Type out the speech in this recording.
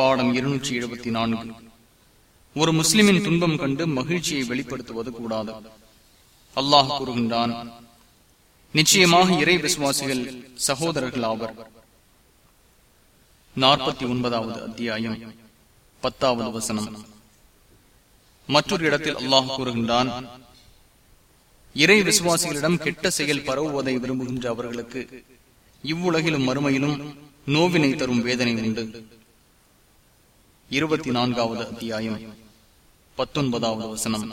பாடம் இருநூற்றி எழுபத்தி நான்கு. ஒரு முஸ்லிமின் துன்பம் கண்டு மகிழ்ச்சியை வெளிப்படுத்துவது கூடாது. அல்லாஹ் கூறுகின்றான் நிச்சயமாக இறை விசுவாசிகள் சகோதரர்கள் ஆவர் நாற்பத்தி ஒன்பதாவது அத்தியாயம் பத்தாவது வசனம். மற்றொரு இடத்தில் அல்லாஹ் கூறுகின்றான் இறை விசுவாசிகளிடம் கெட்ட செயல் பரவுவதை விரும்புகின்ற அவர்களுக்கு இவ்வுலகிலும் மறுமையிலும் நோவினை தரும் வேதனை உண்டு. இருபத்தி நான்காவது அத்தியாயம் பத்தொன்பதாவது வசனம்.